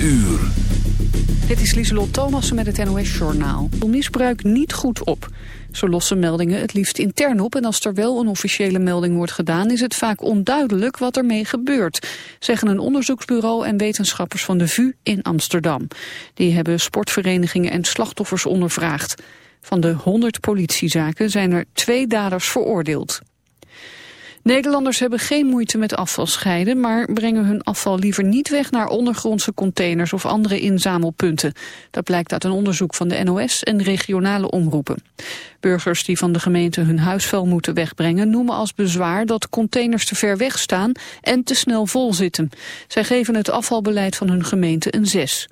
uur. Dit is Lieselot Thomassen met het NOS-journaal. Misbruik niet goed op. Ze lossen meldingen het liefst intern op... en als er wel een officiële melding wordt gedaan... is het vaak onduidelijk wat ermee gebeurt... zeggen een onderzoeksbureau en wetenschappers van de VU in Amsterdam. Die hebben sportverenigingen en slachtoffers ondervraagd. Van de 100 politiezaken zijn er twee daders veroordeeld. Nederlanders hebben geen moeite met afval scheiden, maar brengen hun afval liever niet weg naar ondergrondse containers of andere inzamelpunten. Dat blijkt uit een onderzoek van de NOS en regionale omroepen. Burgers die van de gemeente hun huisvuil moeten wegbrengen noemen als bezwaar dat containers te ver weg staan en te snel vol zitten. Zij geven het afvalbeleid van hun gemeente een 6.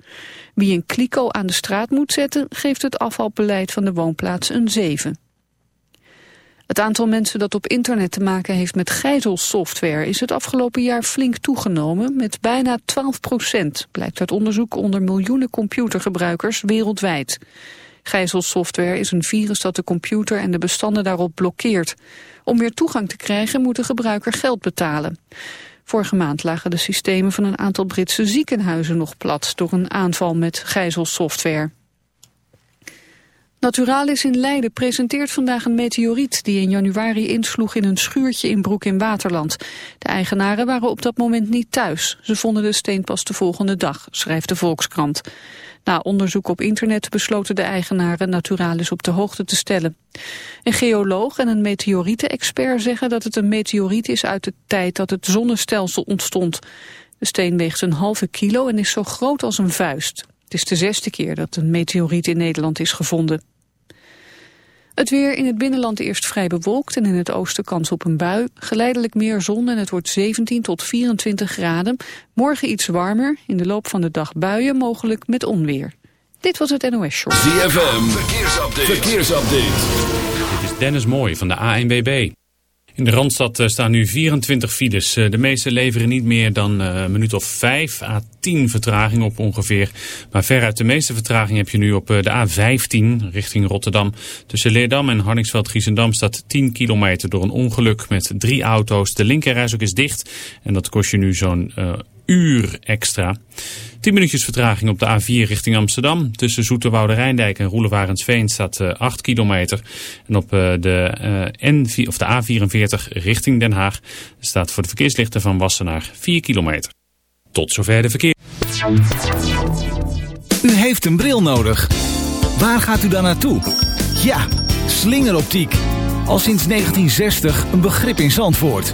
Wie een kliko aan de straat moet zetten, geeft het afvalbeleid van de woonplaats een 7. Het aantal mensen dat op internet te maken heeft met gijzelsoftware is het afgelopen jaar flink toegenomen met bijna 12 procent, blijkt uit onderzoek onder miljoenen computergebruikers wereldwijd. Gijzelsoftware is een virus dat de computer en de bestanden daarop blokkeert. Om weer toegang te krijgen moet de gebruiker geld betalen. Vorige maand lagen de systemen van een aantal Britse ziekenhuizen nog plat door een aanval met gijzelsoftware. Naturalis in Leiden presenteert vandaag een meteoriet die in januari insloeg in een schuurtje in Broek in Waterland. De eigenaren waren op dat moment niet thuis. Ze vonden de steen pas de volgende dag, schrijft de Volkskrant. Na onderzoek op internet besloten de eigenaren Naturalis op de hoogte te stellen. Een geoloog en een meteorieten-expert zeggen dat het een meteoriet is uit de tijd dat het zonnestelsel ontstond. De steen weegt een halve kilo en is zo groot als een vuist. Het is de zesde keer dat een meteoriet in Nederland is gevonden. Het weer in het binnenland eerst vrij bewolkt en in het oosten kans op een bui. Geleidelijk meer zon en het wordt 17 tot 24 graden. Morgen iets warmer, in de loop van de dag buien mogelijk met onweer. Dit was het NOS Show. ZFM, verkeersupdate. verkeersupdate. Dit is Dennis Mooij van de ANWB. In de Randstad eh, staan nu 24 files. Eh, de meeste leveren niet meer dan eh, een minuut of 5 à 10 vertraging op ongeveer. Maar veruit de meeste vertraging heb je nu op de A15 richting Rotterdam. Tussen Leerdam en Harningsveld-Giessendam staat 10 kilometer door een ongeluk met drie auto's. De linkerreis ook is dicht en dat kost je nu zo'n uur extra. 10 minuutjes vertraging op de A4 richting Amsterdam. Tussen Zoeterwoude Rijndijk en Roelewarensveen staat 8 eh, kilometer. En op eh, de, uh, N4, of de A44 richting Den Haag staat voor de verkeerslichten van Wassenaar 4 kilometer. Tot zover de verkeer. U heeft een bril nodig. Waar gaat u dan naartoe? Ja, slingeroptiek. Al sinds 1960 een begrip in Zandvoort.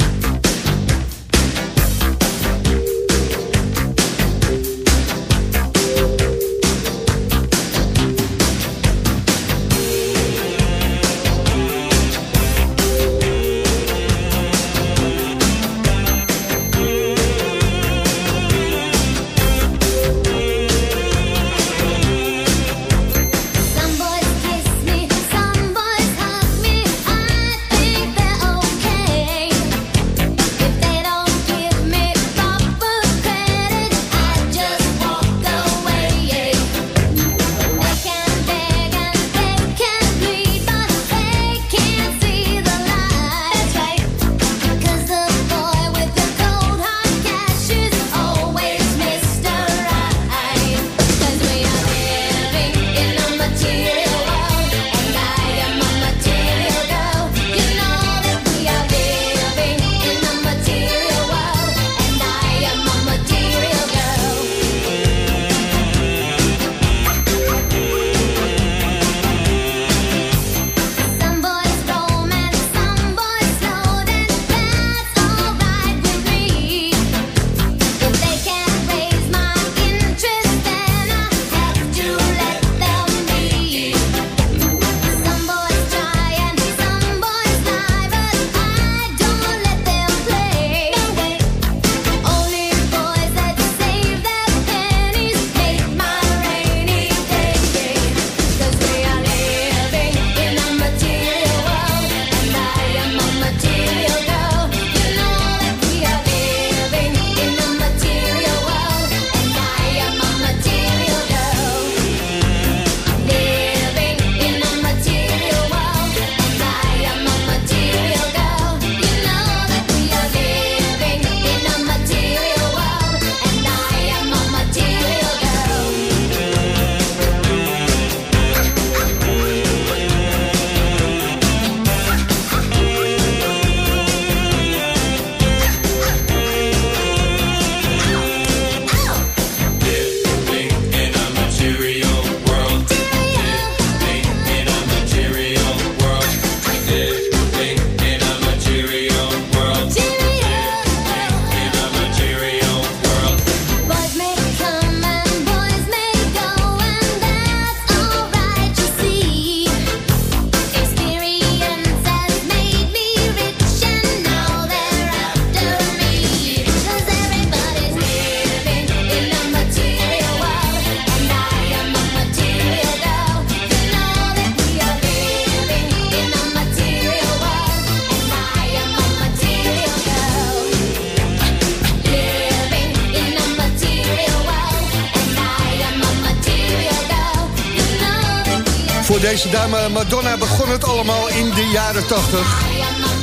Deze dame Madonna begon het allemaal in de jaren 80.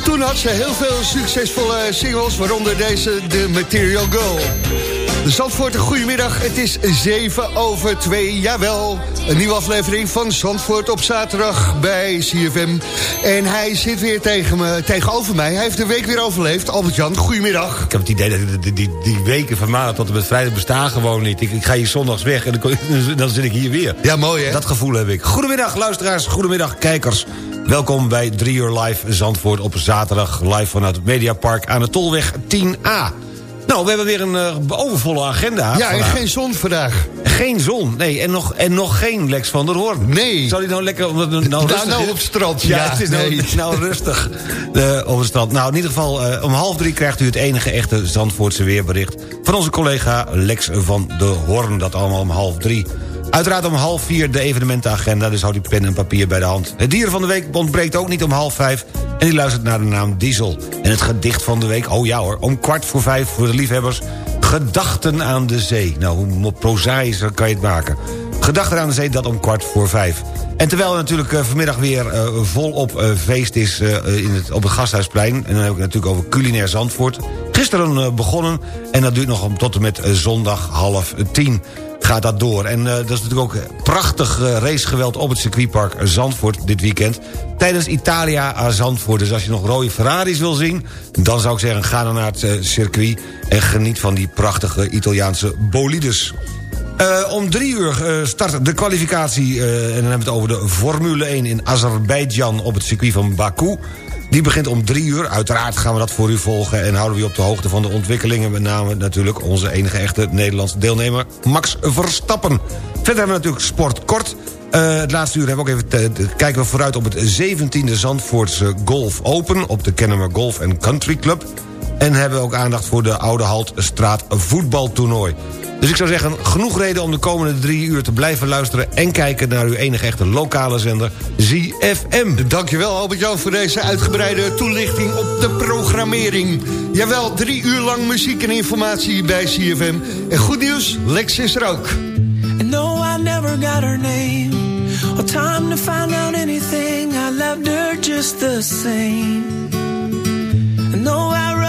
Toen had ze heel veel succesvolle singles, waaronder deze, The Material Girl. Zandvoort, een goedemiddag. Het is 7 over 2. Jawel, een nieuwe aflevering van Zandvoort op zaterdag bij CFM. En hij zit weer tegen me, tegenover mij. Hij heeft de week weer overleefd. Albert-Jan, goedemiddag. Ik heb het idee dat die, die, die weken van maandag tot en met vrijdag bestaan gewoon niet. Ik, ik ga hier zondags weg en dan, dan zit ik hier weer. Ja, mooi hè? Dat gevoel heb ik. Goedemiddag luisteraars, goedemiddag kijkers. Welkom bij 3 uur live Zandvoort op zaterdag. Live vanuit het Mediapark aan de Tolweg 10A. Nou, we hebben weer een uh, overvolle agenda. Ja, en geen zon vandaag. Geen zon, nee. En nog, en nog geen Lex van der Hoorn. Nee. Zou hij nou lekker... Nou, nou, rustig nou, op het strand. Ja, ja het is nou, nou rustig uh, op het strand. Nou, in ieder geval, uh, om half drie krijgt u het enige echte Zandvoortse weerbericht... van onze collega Lex van der Hoorn. Dat allemaal om half drie. Uiteraard om half vier de evenementenagenda, dus houd die pen en papier bij de hand. Het dier van de week ontbreekt ook niet om half vijf... en die luistert naar de naam Diesel. En het gedicht van de week, oh ja hoor, om kwart voor vijf voor de liefhebbers... Gedachten aan de zee. Nou, hoe prozaïscher kan je het maken? Gedachten aan de zee, dat om kwart voor vijf. En terwijl er natuurlijk uh, vanmiddag weer uh, volop uh, feest is in het, op het Gasthuisplein... en dan heb ik natuurlijk over culinair Zandvoort... gisteren begonnen en dat duurt nog om tot en met zondag half tien gaat dat door. En uh, dat is natuurlijk ook prachtig uh, racegeweld op het circuitpark Zandvoort dit weekend. Tijdens Italia aan Zandvoort. Dus als je nog rode Ferraris wil zien... dan zou ik zeggen, ga dan naar het circuit... en geniet van die prachtige Italiaanse bolides. Om drie uur start de kwalificatie, en dan hebben we het over de Formule 1 in Azerbeidzjan op het circuit van Baku. Die begint om drie uur. Uiteraard gaan we dat voor u volgen... en houden we u op de hoogte van de ontwikkelingen. Met name natuurlijk onze enige echte Nederlandse deelnemer... Max Verstappen. Verder hebben we natuurlijk sport kort... Uh, het laatste uur hebben we ook even te, kijken we vooruit op het 17e Zandvoortse Golf Open... op de Kennemer Golf Country Club. En hebben we ook aandacht voor de Oude Haltstraat voetbaltoernooi. Dus ik zou zeggen, genoeg reden om de komende drie uur te blijven luisteren... en kijken naar uw enige echte lokale zender, ZFM. Dankjewel Albert-Jan voor deze uitgebreide toelichting op de programmering. Jawel, drie uur lang muziek en informatie bij ZFM. En goed nieuws, Lex is er ook. No, I never got her name Or time to find out anything I loved her just the same No, I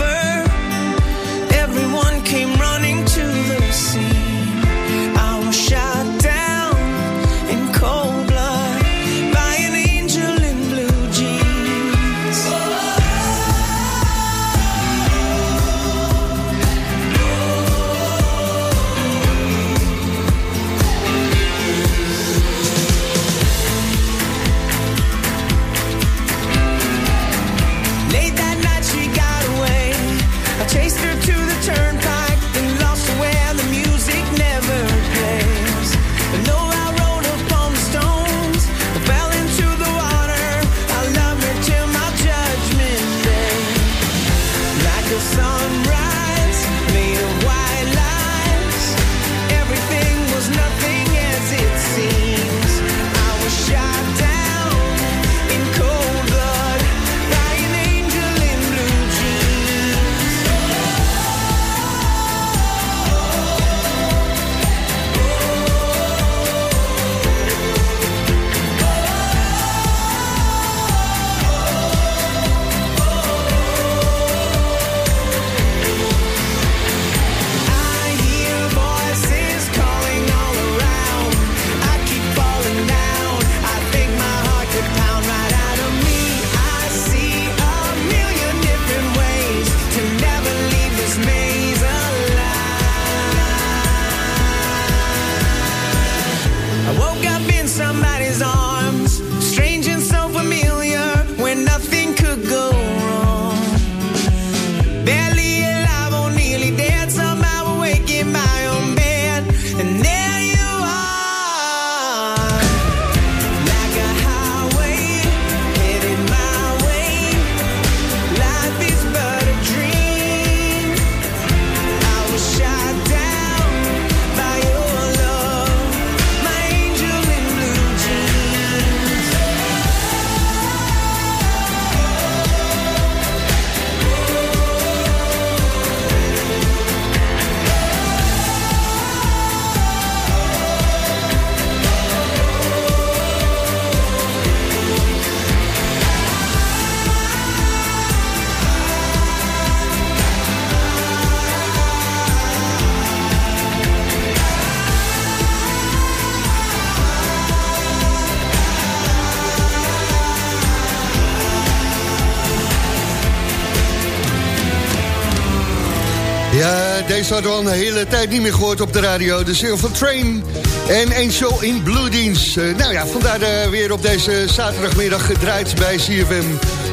Eh, deze hadden we al een hele tijd niet meer gehoord op de radio. De single van Train en Angel in Blue Jeans. Eh, nou ja, vandaar eh, weer op deze zaterdagmiddag gedraaid bij CFM.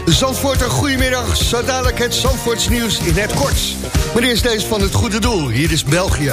Zandvoort, een goedemiddag. Zo dadelijk het Zandvoorts nieuws in het kort. Maar eerst deze van het goede doel. Hier is België.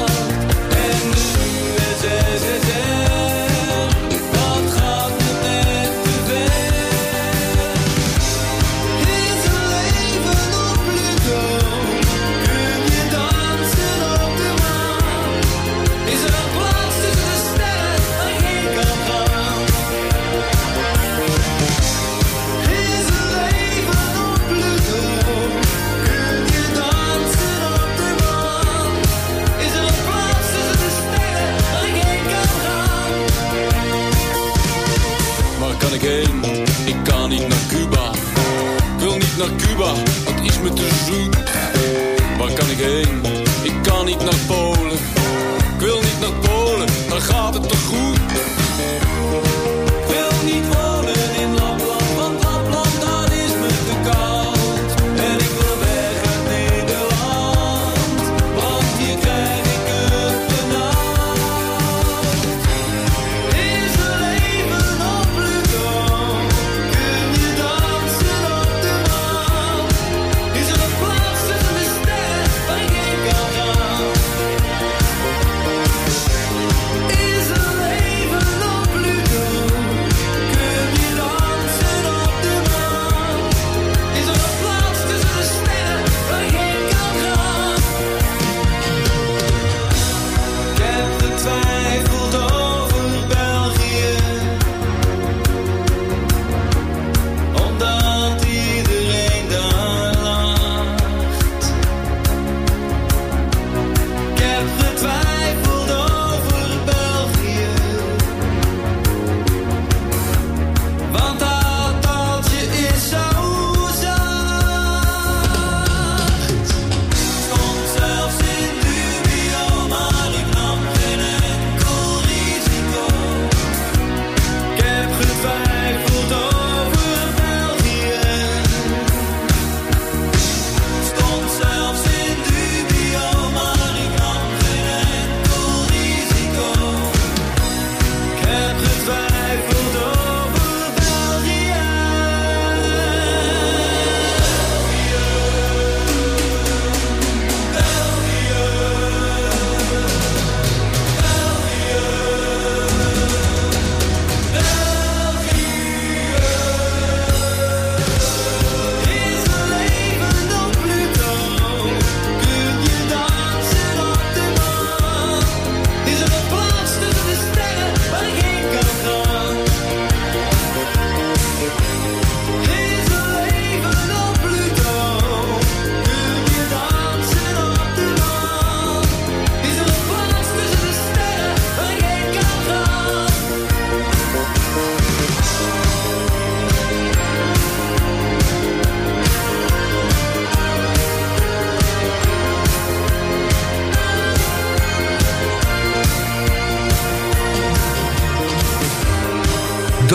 Me te juro.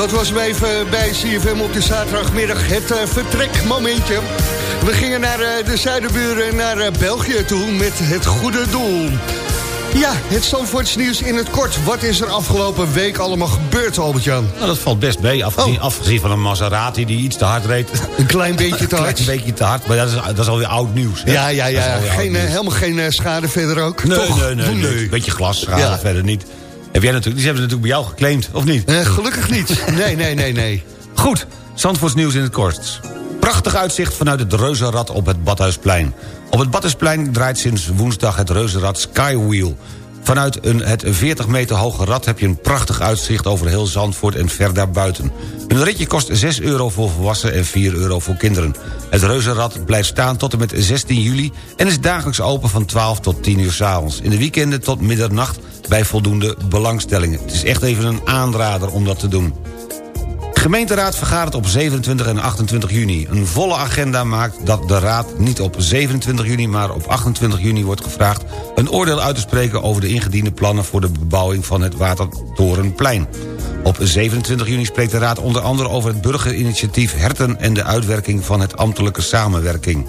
Dat was hem even bij CFM op de zaterdagmiddag. Het eh, vertrekmomentje. We gingen naar eh, de zuidenburen, naar eh, België toe met het goede doel. Ja, het Stamfords nieuws in het kort. Wat is er afgelopen week allemaal gebeurd, Albert-Jan? Nou, dat valt best mee, afgezien, oh. van een Maserati die iets te hard reed. Een klein beetje te hard. Een klein beetje te hard, maar dat is, dat is alweer oud nieuws. Ja, ja, ja. Geen, helemaal geen schade verder ook. Nee, nee, nee, nee. Beetje glasschade verder niet. Heb jij natuurlijk, die hebben ze natuurlijk bij jou geclaimd, of niet? Eh, gelukkig niet. Nee, nee, nee, nee. Goed, Zandvoorts nieuws in het kort. Prachtig uitzicht vanuit het reuzenrad op het Badhuisplein. Op het Badhuisplein draait sinds woensdag het reuzenrad Skywheel. Vanuit een, het 40 meter hoge rad heb je een prachtig uitzicht over heel Zandvoort en ver daarbuiten. Een ritje kost 6 euro voor volwassenen en 4 euro voor kinderen. Het reuzenrad blijft staan tot en met 16 juli... en is dagelijks open van 12 tot 10 uur s'avonds. In de weekenden tot middernacht bij voldoende belangstellingen. Het is echt even een aanrader om dat te doen. Gemeenteraad vergadert op 27 en 28 juni. Een volle agenda maakt dat de raad niet op 27 juni... maar op 28 juni wordt gevraagd een oordeel uit te spreken... over de ingediende plannen voor de bebouwing van het Watertorenplein. Op 27 juni spreekt de raad onder andere over het burgerinitiatief Herten... en de uitwerking van het ambtelijke samenwerking.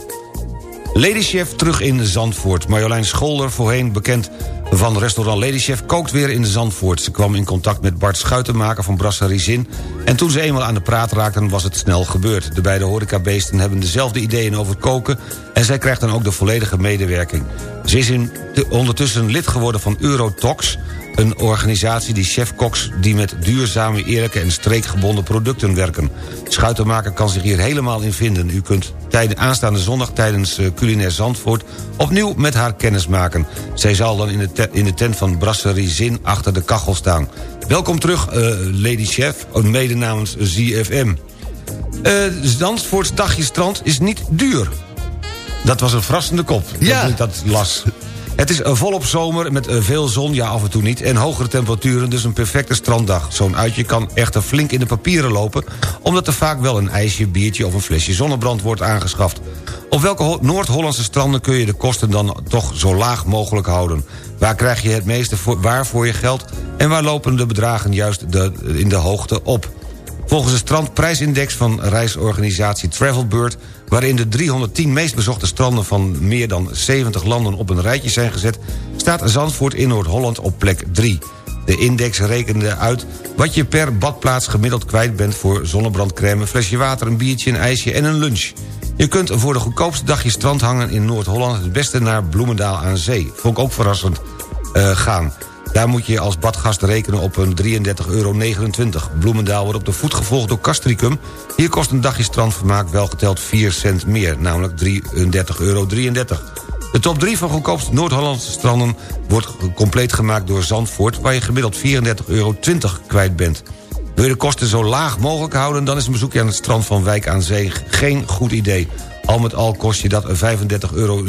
Ladychef terug in Zandvoort. Marjolein Scholder, voorheen bekend van restaurant Ladychef... kookt weer in Zandvoort. Ze kwam in contact met Bart Schuitenmaker van Brasserie Zin... en toen ze eenmaal aan de praat raakten was het snel gebeurd. De beide horecabeesten hebben dezelfde ideeën over koken... en zij krijgt dan ook de volledige medewerking. Ze is in, ondertussen lid geworden van Eurotox... Een organisatie die chefkoks die met duurzame, eerlijke en streekgebonden producten werken. Schuitenmaker kan zich hier helemaal in vinden. U kunt tijden, aanstaande zondag tijdens uh, Culinair Zandvoort opnieuw met haar kennis maken. Zij zal dan in de, te, in de tent van Brasserie Zin achter de kachel staan. Welkom terug, uh, Lady Chef, mede namens ZFM. Uh, Zandvoorts dagje strand is niet duur. Dat was een verrassende kop, Ja. dat ik dat las. Het is volop zomer met veel zon, ja af en toe niet... en hogere temperaturen, dus een perfecte stranddag. Zo'n uitje kan echter flink in de papieren lopen... omdat er vaak wel een ijsje, biertje of een flesje zonnebrand wordt aangeschaft. Op welke Noord-Hollandse stranden kun je de kosten dan toch zo laag mogelijk houden? Waar krijg je het meeste voor, waar voor je geld... en waar lopen de bedragen juist in de hoogte op? Volgens de strandprijsindex van reisorganisatie Travelbird... waarin de 310 meest bezochte stranden van meer dan 70 landen op een rijtje zijn gezet... staat Zandvoort in Noord-Holland op plek 3. De index rekende uit wat je per badplaats gemiddeld kwijt bent... voor zonnebrandcrème, flesje water, een biertje, een ijsje en een lunch. Je kunt voor de goedkoopste dagje strand hangen in Noord-Holland... het beste naar Bloemendaal aan zee. Vond ik ook verrassend uh, gaan. Daar moet je als badgast rekenen op een 33,29 euro. Bloemendaal wordt op de voet gevolgd door Castricum. Hier kost een dagje strandvermaak wel geteld 4 cent meer, namelijk 33,33 euro. De top 3 van goedkoopste Noord-Hollandse stranden wordt compleet gemaakt door Zandvoort... waar je gemiddeld 34,20 euro kwijt bent. Wil je de kosten zo laag mogelijk houden... dan is een bezoekje aan het strand van Wijk aan Zee geen goed idee. Al met al kost je dat 35,17 euro.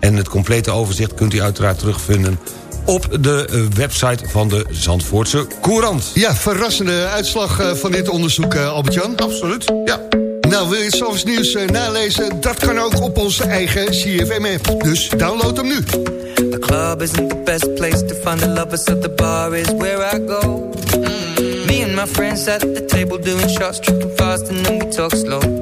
En het complete overzicht kunt u uiteraard terugvinden op de uh, website van de Zandvoortse Courant. Ja, verrassende uitslag uh, van dit onderzoek, uh, Albert-Jan. Absoluut, ja. Nou, wil je het Zandvoorts nieuws nalezen? Dat kan ook op onze eigen CFM-app. Dus download hem nu. The club isn't the best place to find the lovers, so the bar is where I go. Mm. Me and my friends at the table doing shots, tripping fast, and then we talk slow.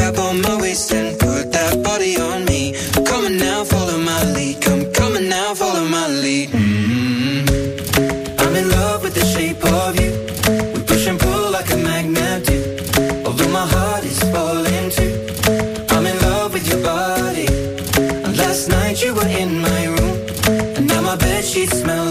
sheets smell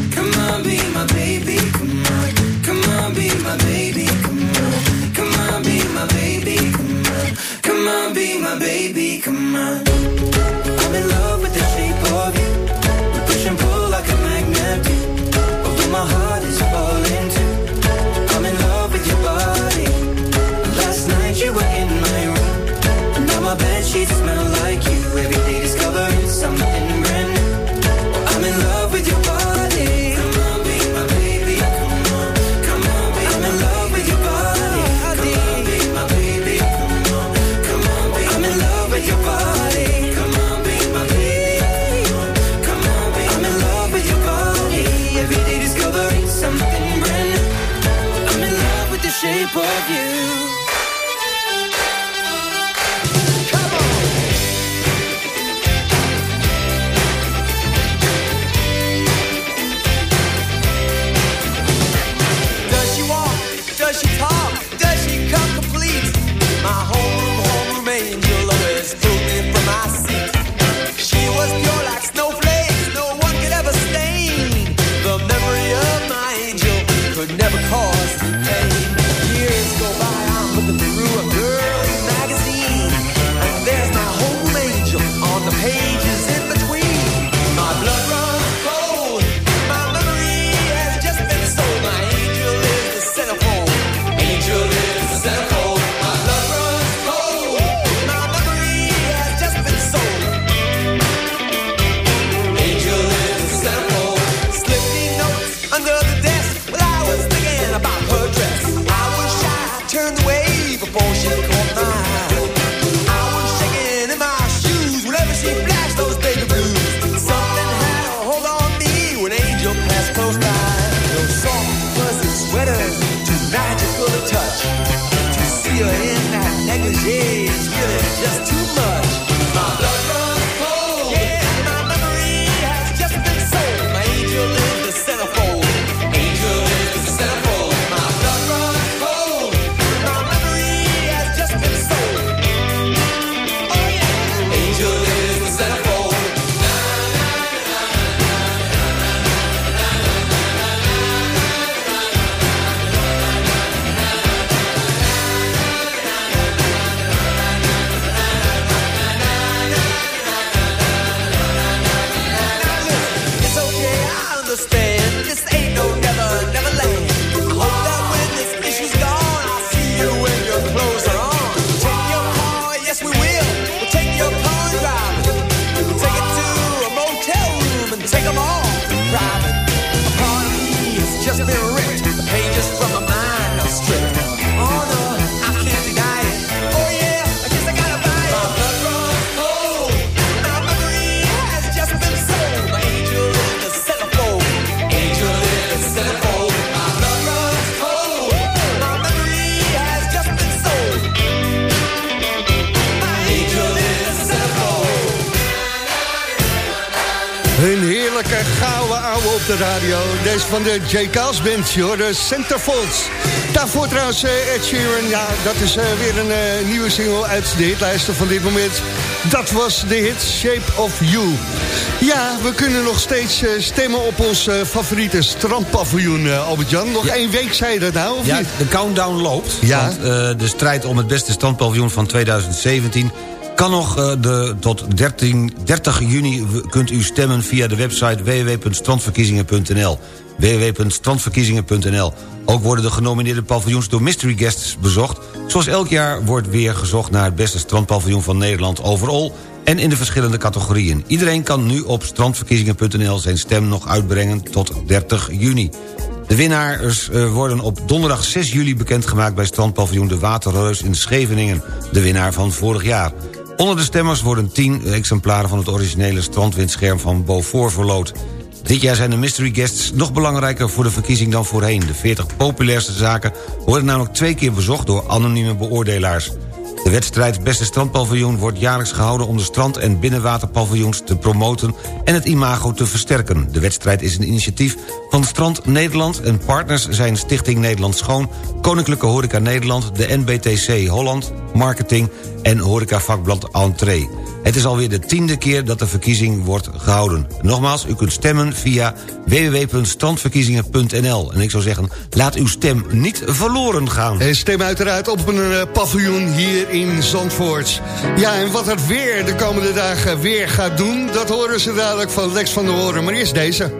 Van de J. Kals Band, de Centerfolds. Daarvoor trouwens uh, Ed Sheeran, ja, dat is uh, weer een uh, nieuwe single uit de hitlijsten van dit moment. Dat was de hit Shape of You. Ja, we kunnen nog steeds stemmen op ons favoriete strandpaviljoen, Albert-Jan. Nog Ja. één week, zei je dat nou, of Ja, niet? de countdown loopt. Ja. Want eh, de strijd om het beste strandpaviljoen van 2017... kan nog eh, de, tot 13, 30 juni kunt u stemmen via de website www.strandverkiezingen.nl www.strandverkiezingen.nl Ook worden de genomineerde paviljoens door mystery guests bezocht. Zoals elk jaar wordt weer gezocht naar het beste strandpaviljoen van Nederland overal... en in de verschillende categorieën. Iedereen kan nu op strandverkiezingen.nl zijn stem nog uitbrengen tot 30 juni. De winnaars eh, worden op donderdag 6 juli bekendgemaakt... bij strandpaviljoen De Waterreus in Scheveningen. De winnaar van vorig jaar. Onder de stemmers worden 10 exemplaren van het originele strandwindscherm van Beaufort verloot. Dit jaar zijn de mystery guests nog belangrijker voor de verkiezing dan voorheen. De 40 populairste zaken worden namelijk twee keer bezocht door anonieme beoordelaars. De wedstrijd Beste Strandpaviljoen wordt jaarlijks gehouden... om de strand- en binnenwaterpaviljoens te promoten en het imago te versterken. De wedstrijd is een initiatief van Strand Nederland... en partners zijn Stichting Nederland Schoon... Koninklijke Horeca Nederland, de NBTC Holland... Marketing en horecavakblad Entree. Het is alweer de tiende keer dat de verkiezing wordt gehouden. Nogmaals, u kunt stemmen via www.strandverkiezingen.nl. En ik zou zeggen, laat uw stem niet verloren gaan. En stem uiteraard op een eh, paviljoen hier in Zandvoort. Ja, en wat het weer de komende dagen weer gaat doen... dat horen ze dadelijk van Lex van der Hoorn. Maar eerst deze.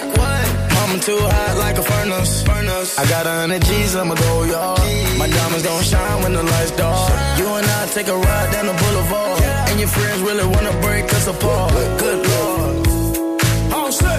Like what? Mama too hot like a furnace. Furnace. I got a hundred G's, I'ma go yard. My diamonds gon' shine when the lights dark. You and I take a ride down the boulevard. And your friends really wanna break us apart. Good lord.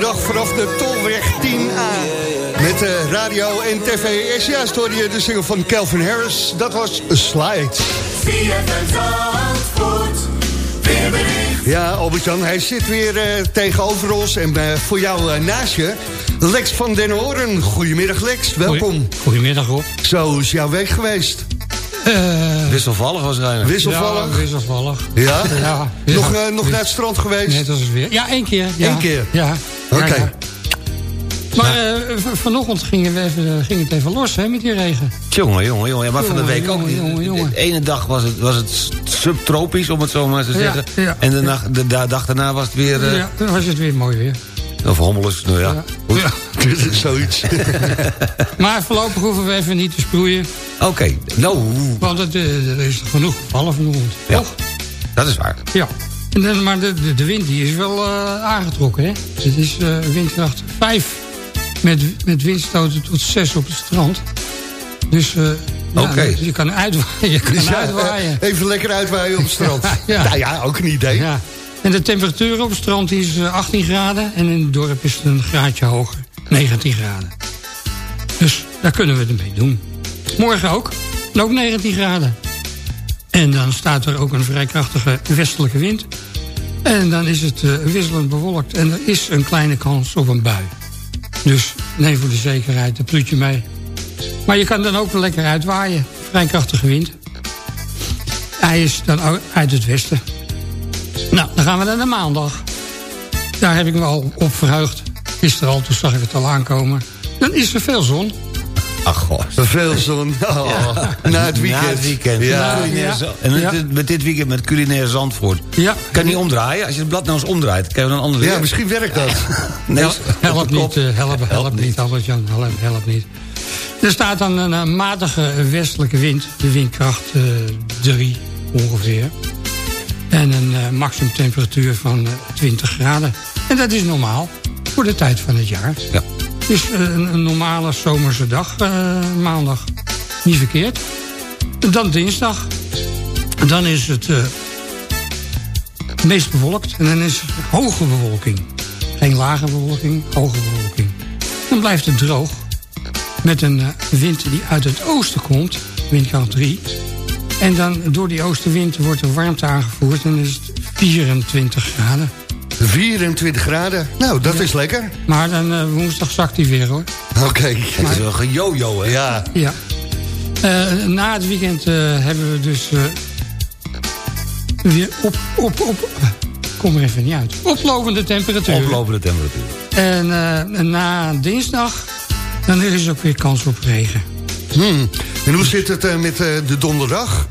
dag vanaf de Tolweg 10A. Met uh, radio en tv. Eerst juist hoorde je de single van Calvin Harris. Dat was Slide. Ja, Albert-Jan, hij zit weer uh, tegenover ons. En uh, voor jou uh, naast je, Lex van den Hoorn. Goedemiddag Lex, welkom. Goedemiddag Rob. Zo is jouw week geweest. wisselvallig waarschijnlijk. Wisselvallig? Ja, wisselvallig. Ja? ja. Nog, nog naar het strand geweest? Nee, dat is weer. Ja, één keer. Ja. Eén keer? Ja. Oké. Okay. Ja, maar uh, vanochtend ging, we even, ging het even los hè, met die regen. Jongen, jongen, jongen. Ja, maar van de week jongen, ook. Jongen, jongen. De ene dag was het, was het subtropisch, om het zo maar te zeggen. Ja, ja. En de, nacht, de, de, dag daarna was het weer... Uh, ja, dan was het weer mooi weer. Of hommeles, nou ja. ja. Zoiets. maar voorlopig hoeven we even niet te sproeien. Oké, okay. nou... Want het, uh, er is genoeg gevallen vanochtend. Ja, toch? dat is waar. Ja. Maar de, de, de wind die is wel uh, aangetrokken, hè? Het is uh, windkracht 5 met, met windstoten tot 6 op het strand. Dus uh, okay. je kan uitwaaien. Je kan Dus ja, uitwaaien. Even lekker uitwaaien op het strand. ja. Nou ja, ook een idee. Ja. En de temperatuur op het strand is 18 graden. En in het dorp is het een graadje hoger. 19 graden. Dus daar kunnen we het mee doen. Morgen ook. Ook 19 graden. En dan staat er ook een vrij krachtige westelijke wind. En dan is het uh, wisselend bewolkt. En er is een kleine kans op een bui. Dus neem voor de zekerheid een pluutje mee. Maar je kan dan ook wel lekker uitwaaien. Vrij krachtige wind. Hij is dan uit het westen. Nou, dan gaan we naar de maandag. Daar heb ik me al op verheugd. Gisteren al, toen zag ik het al aankomen. Dan is er veel zon. Ach god. Veel zon. Oh, ja. Na het weekend. Na het weekend. Ja. Ja. En met, dit, met dit weekend met culinair Zandvoort. Ja. Kan je niet omdraaien? Als je het blad nou eens omdraait, kan je dan een andere Ja, weer. misschien werkt dat. Nee, Help, help niet, uh, help, help niet, Albert-Jan, help, help niet. Er staat dan een, een matige westelijke wind, de windkracht 3 ongeveer. En een uh, maximumtemperatuur van uh, 20 graden. En dat is normaal voor de tijd van het jaar. Ja. Dus uh, een, een, normale zomerse dag, uh, maandag. Niet verkeerd. Dan dinsdag. Dan is het uh, meest bewolkt. En dan is hoge bewolking. Geen lage bewolking, hoge bewolking. Dan blijft het droog. Met een wind die uit het oosten komt. Windkracht 3. En dan door die oostenwind wordt er warmte aangevoerd. En dan is het 24 graden. 24 graden. Nou, dat Ja. is lekker. Maar dan uh, woensdag zakt hij weer hoor. Oké. Het is wel gejojo, hè? Ja. Ja. Uh, na het weekend uh, hebben we dus weer op, op, op, kom er even niet uit. Oplopende temperatuur. Oplopende temperatuur. En na dinsdag, dan is er ook weer kans op regen. Hmm. En hoe zit het met de donderdag?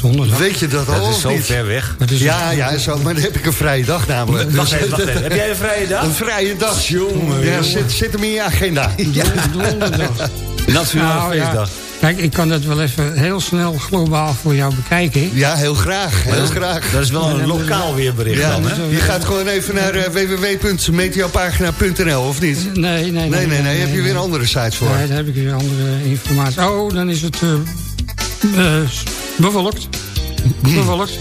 Donderdag? Weet je dat, Dat al is of zo niet? ver weg. Dat is Ja, ja, zo, maar dan heb ik een vrije dag namelijk. Wacht Dus- even, wacht even. Heb jij een vrije dag? Een vrije dag, jongen. Ja, zit, zit hem in je agenda. Ja. Donderdag. Nationale Nou, ja. feestdag. Kijk, ik kan dat wel even heel snel globaal voor jou bekijken. ja, heel graag. Heel graag. Dat is wel een lokaal weerbericht Ja, dan, hè? je gaat gewoon even naar uh, www.meteopagina.nl, of niet? Nee, nee, nee. Nee, nee, nee. Heb je weer andere sites voor? Nee, daar heb ik weer andere informatie. Oh, dan is het uh, uh, bewolkt. Bewolkt.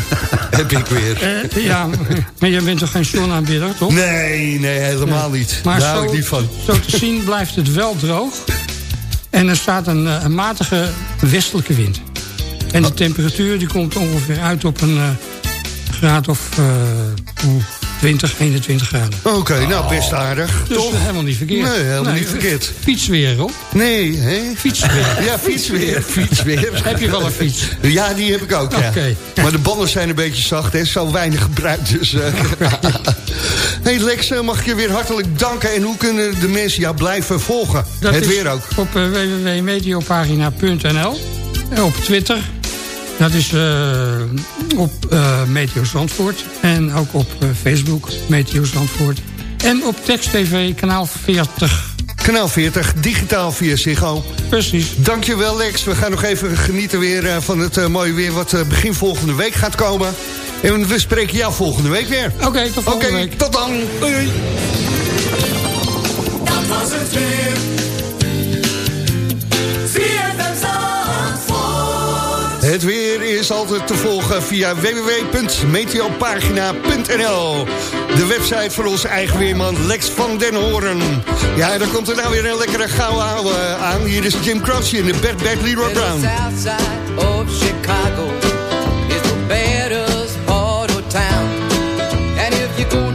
heb ik weer. Uh, ja, maar jij bent toch geen zonaanbidder, toch? Nee, nee, helemaal Nee. niet. Maar Daar hou zo, ik niet van. zo te zien blijft het wel droog. En er staat een, eh, een matige westelijke wind. En de temperatuur die komt ongeveer uit op een uh, graad of uh, 20, 21 graden. Oké, nou best aardig. Dus toch? helemaal niet verkeerd. Nee, helemaal niet verkeerd. Fietsweer, op. Nee, hè? Fietsweer. Ja, fietsweer, fietsweer. Heb je wel een fiets? Ja, die heb ik ook, ja. Oké. Maar de banden zijn een beetje zacht, hè. Zo weinig gebruikt, dus... eh. hey Lex, eh, mag ik je weer hartelijk danken. En hoe kunnen de mensen jou blijven volgen? Dat Het weer ook. Op uh, www.meteopagina.nl. Op Twitter. Dat is uh, op uh, Meteo Zandvoort. En ook op uh, Facebook, Meteo Zandvoort. En op Text TV, kanaal 40. Kanaal 40, digitaal via Ziggo. Precies. Dankjewel Lex. We gaan nog even genieten weer uh, van het uh, mooie weer... wat uh, begin volgende week gaat komen. En we spreken jou volgende week weer. Oké, okay, tot volgende okay, week. tot dan. Doei. Dat was het weer. Het weer is altijd te volgen via www.meteopagina.nl. De website van onze eigen weerman Lex van den Hoorn. Ja, dan komt er nou weer een lekkere gauw aan. Eh, Hier is Jim Croce in de Bad Bad Leroy Brown. of Chicago is the town. And if you go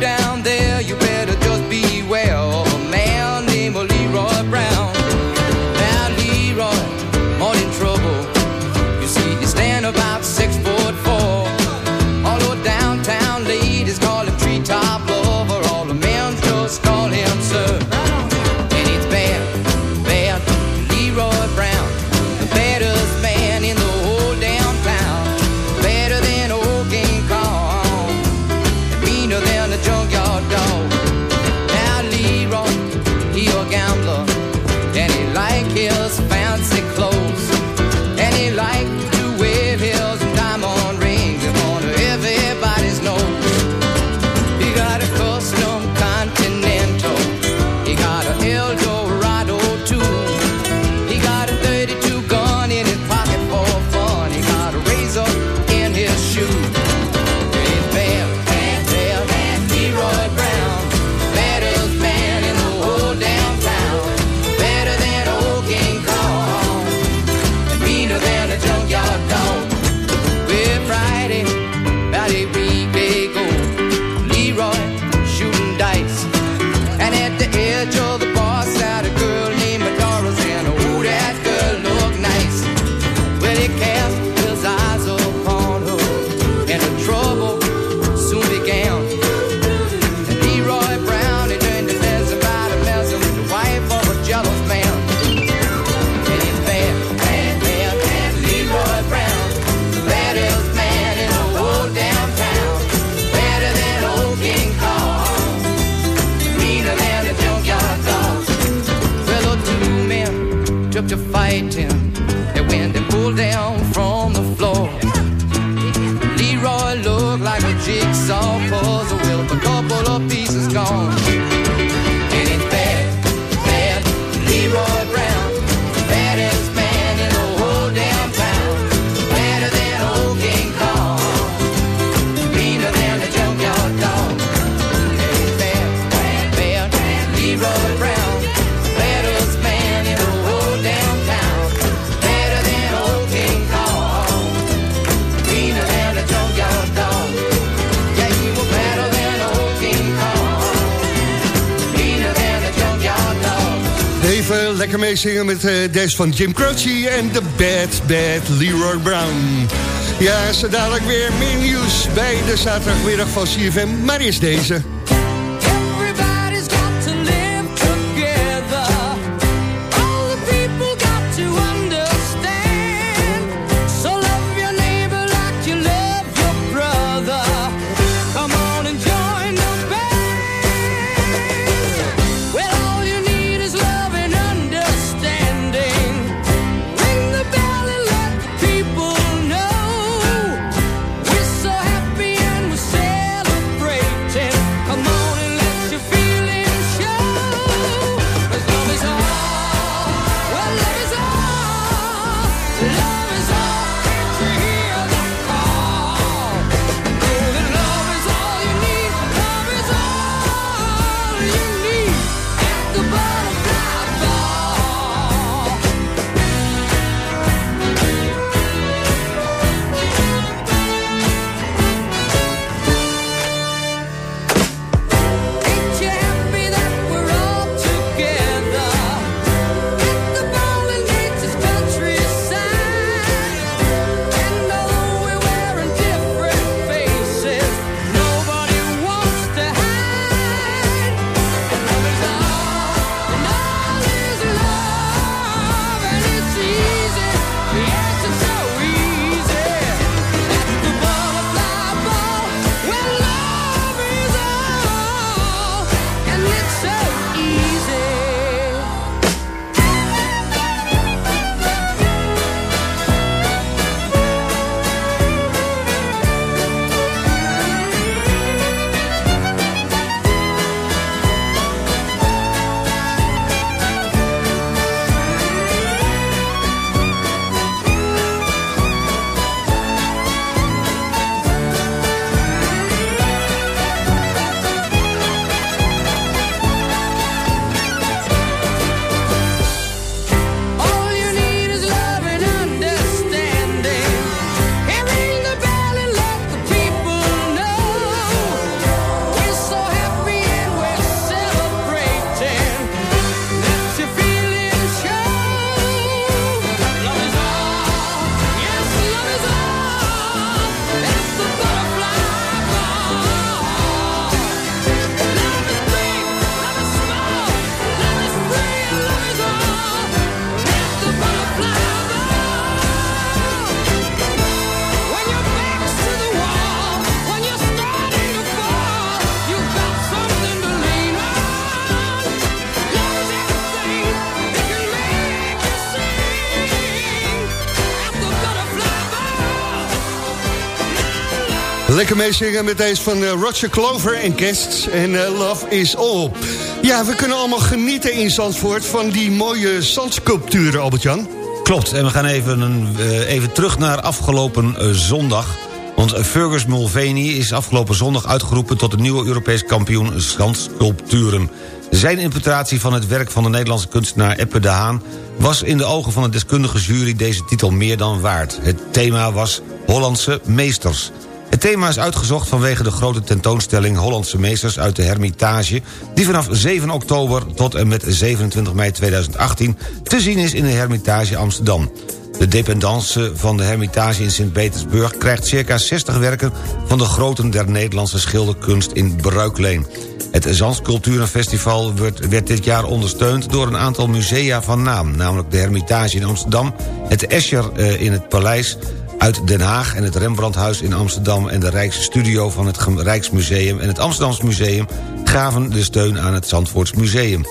met deze van Jim Croce en de Bad Bad Leroy Brown. Ja, zo dadelijk weer meer nieuws bij de zaterdagmiddag van CFM. Maar is deze. Lekker meezingen met deze van uh, Roger Clover en Guests en uh, Love is All. Ja, we kunnen allemaal genieten in Zandvoort van die mooie zandsculpturen, Albert-Jan. Klopt, en we gaan even, een, uh, even terug naar afgelopen zondag. Want Fergus Mulvaney is afgelopen zondag uitgeroepen... tot de nieuwe Europees kampioen zandsculpturen. Zijn interpretatie van het werk van de Nederlandse kunstenaar Eppe de Haan... was in de ogen van de deskundige jury deze titel meer dan waard. Het thema was Hollandse meesters. Thema is uitgezocht vanwege de grote tentoonstelling Hollandse Meesters uit de Hermitage... die vanaf 7 oktober tot en met 27 mei 2018 te zien is in de Hermitage Amsterdam. De dependance van de Hermitage in Sint-Petersburg... krijgt circa 60 werken van de groten der Nederlandse schilderkunst in Bruikleen. Het Zandsculpturenfestival werd, werd dit jaar ondersteund door een aantal musea van naam... namelijk de Hermitage in Amsterdam, het Escher eh, in het Paleis uit Den Haag... en het Rembrandthuis in Amsterdam en de Rijksstudio van het Rijksmuseum... en het Amsterdams Museum gaven de steun aan het Zandvoorts Museum.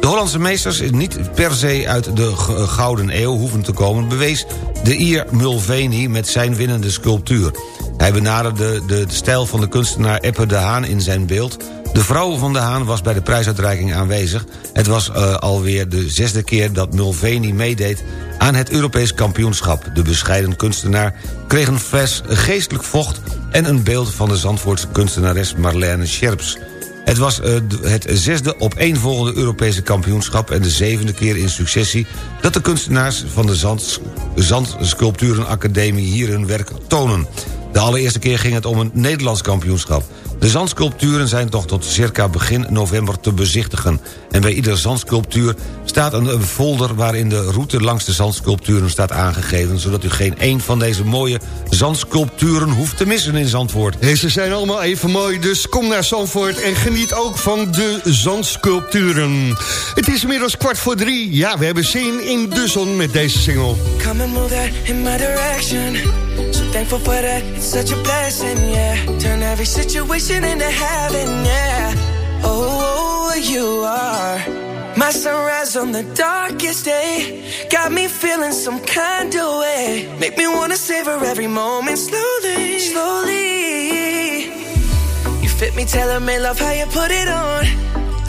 De Hollandse meesters niet per se uit de Gouden Eeuw hoeven te komen... bewees de Ier Mulvaney met zijn winnende sculptuur. Hij benaderde de, de stijl van de kunstenaar Eppe de Haan in zijn beeld... De vrouw van de Haan was bij de prijsuitreiking aanwezig. Het was uh, alweer de zesde keer dat Mulvaney meedeed aan het Europees kampioenschap. De bescheiden kunstenaar kreeg een fles geestelijk vocht... en een beeld van de Zandvoortse kunstenares Marlene Scherps. Het was uh, het zesde opeenvolgende Europese kampioenschap... en de zevende keer in successie dat de kunstenaars van de Zand, Zandsculpturenacademie hier hun werk tonen. De allereerste keer ging het om een Nederlands kampioenschap. De zandsculpturen zijn toch tot circa begin november te bezichtigen. En bij iedere zandsculptuur staat een folder... waarin de route langs de zandsculpturen staat aangegeven... zodat u geen een van deze mooie zandsculpturen hoeft te missen in Zandvoort. Deze zijn allemaal even mooi, dus kom naar Zandvoort... en geniet ook van de zandsculpturen. Het is inmiddels kwart voor drie. Ja, we hebben zin in de zon met deze single. Come and move that in my direction. So thankful for that, it's such a blessing, yeah. Turn every situation into heaven, yeah. Oh, you are my sunrise on the darkest day. Got me feeling some kind of way. Make me wanna savor every moment slowly, slowly. You fit me, tailor me, love how you put it on.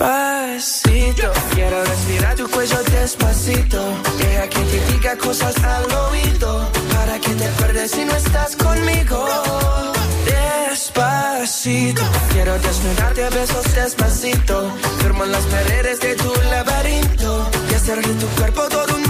Despacito, quiero respirar tu cuello despacito. Deja que te diga cosas al oído. Para que te acuerdes si no estás conmigo. Despacito, quiero desnudarte a besos despacito. Firmo las paredes de tu laberinto. Y hacer de tu cuerpo todo un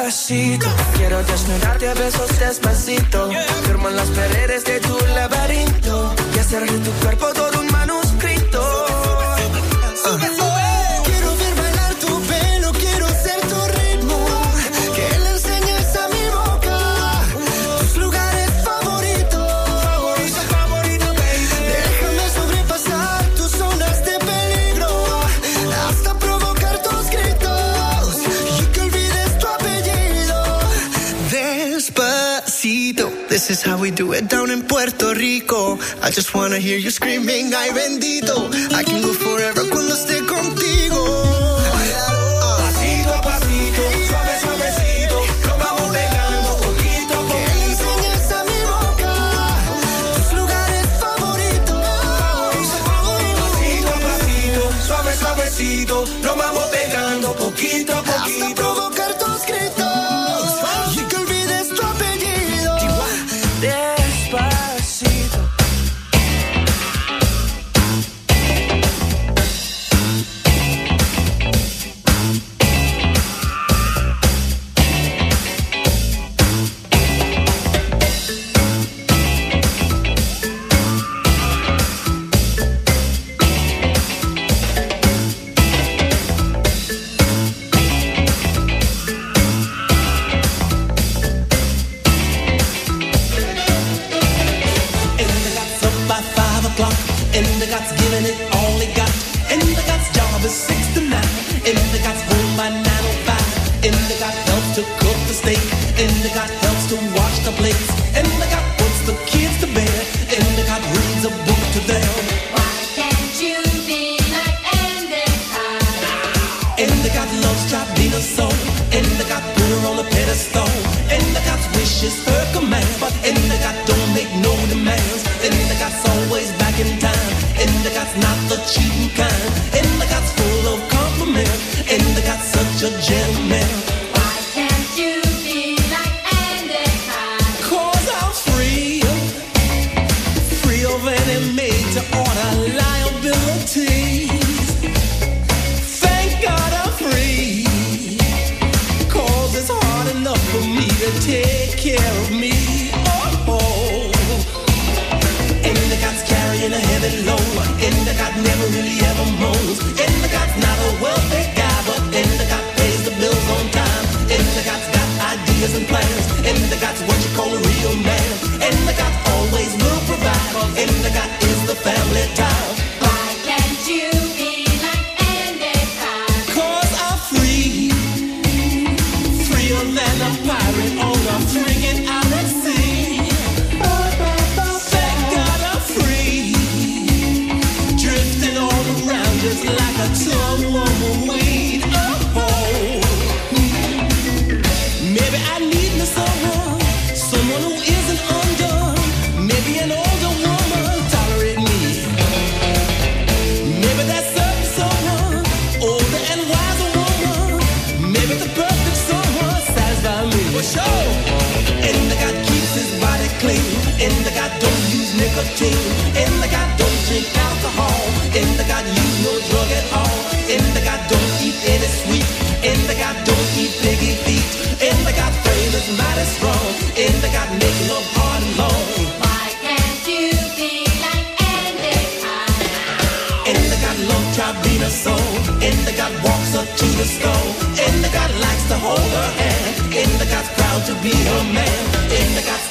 quiero desnudarte a besos despacito. Firmo en las paredes de tu laberinto. Y hacer de tu cuerpo todo un manuscrito. I just wanna hear you screaming, ay bendito. I can go And the cop puts the kids to bed. And the cop reads a book to them. Why can't you be like Endicott? And the cop loves to be in a so. And the cop put her on a pedestal. And the cop's wishes her command. But and the cop don't make no demands. And the cop's always back in time. And the cop's not the cheating kind. to be a man in the gospel.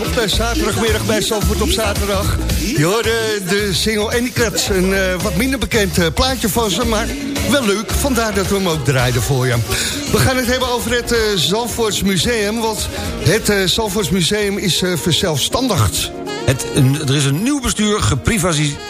Op zaterdagmiddag bij Zandvoort op zaterdag. Je hoorde de single Handicraps, een eh, wat minder bekend eh, plaatje van ze, maar wel leuk. Vandaar dat we hem ook draaiden voor je. We gaan het hebben over het uh, Museum, want het uh, Zandvoorts Museum is verzelfstandigd. Het, er is een nieuw bestuur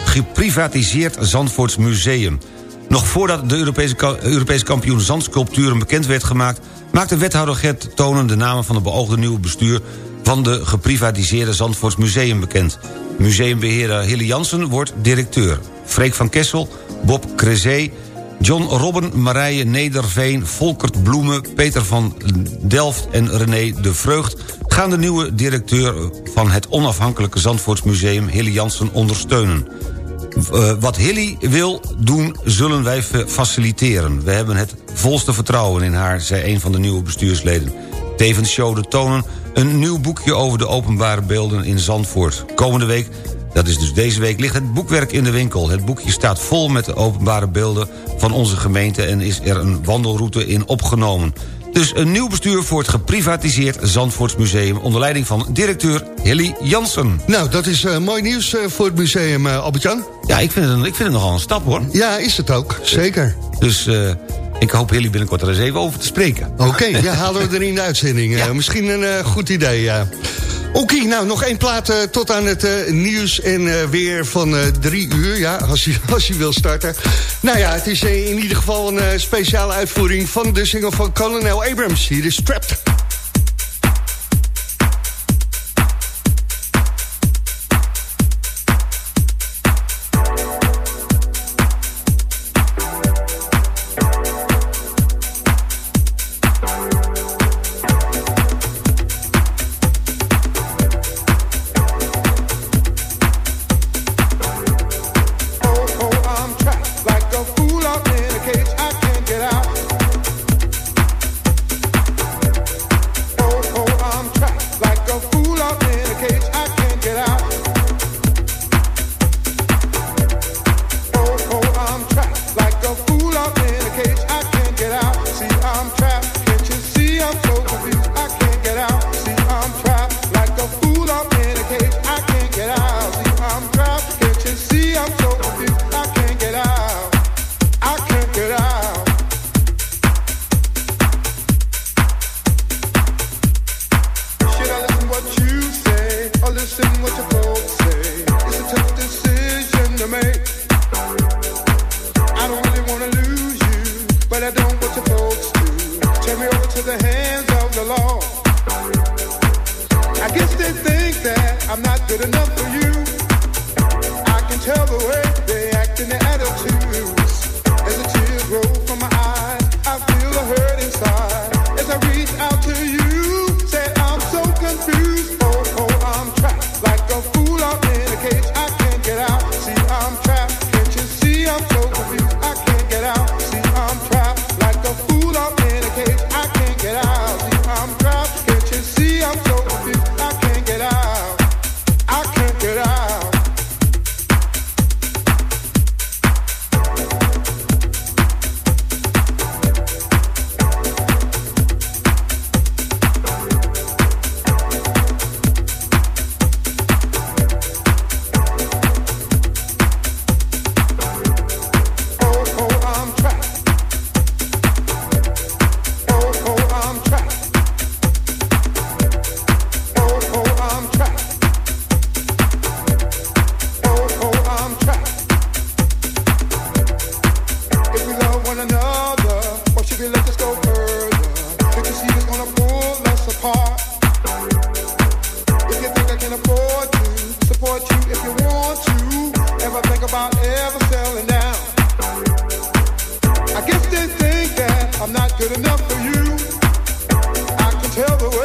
geprivatiseerd Zandvoorts Museum. Nog voordat de Europese, Europese kampioen zandsculpturen bekend werd gemaakt... maakte wethouder Gert Tonen de namen van het beoogde nieuwe bestuur van de geprivatiseerde Zandvoortsmuseum bekend. Museumbeheerder Hilly Jansen wordt directeur. Freek van Kessel, Bob Crezé, John Robben, Marije Nederveen... Volkert Bloemen, Peter van Delft en René de Vreugd... gaan de nieuwe directeur van het onafhankelijke Zandvoortsmuseum... Hille Jansen ondersteunen. Eh, wat Hilly wil doen, zullen wij faciliteren. We hebben het volste vertrouwen in haar, zei een van de nieuwe bestuursleden. Tevens showde Tonen een nieuw boekje over de openbare beelden in Zandvoort. Komende week, dat is dus deze week, ligt het boekwerk in de winkel. Het boekje staat vol met de openbare beelden van onze gemeente... en is er een wandelroute in opgenomen. Dus een nieuw bestuur voor het geprivatiseerd Zandvoortsmuseum... onder leiding van directeur Hilly Jansen. Nou, dat is eh, mooi nieuws eh, voor het museum, eh, Albert-Jan. Ja, ik vind, het, ik vind het nogal een stap, hoor. Ja, is het ook. Zeker. Dus eh, ik hoop Hilly binnenkort er eens even over te spreken. Oké, ja, halen we er in de uitzending. Eh, misschien een eh, goed idee, ja. Oké, nou, nog één plaat eh, tot aan het nieuws en weer van drie uur. Ja, als je, als je wil starten. Nou ja, het is in ieder geval een speciale uitvoering van de single van Colonel Abrams. Hier is Trapped. I'm not good enough for you. I can tell the way.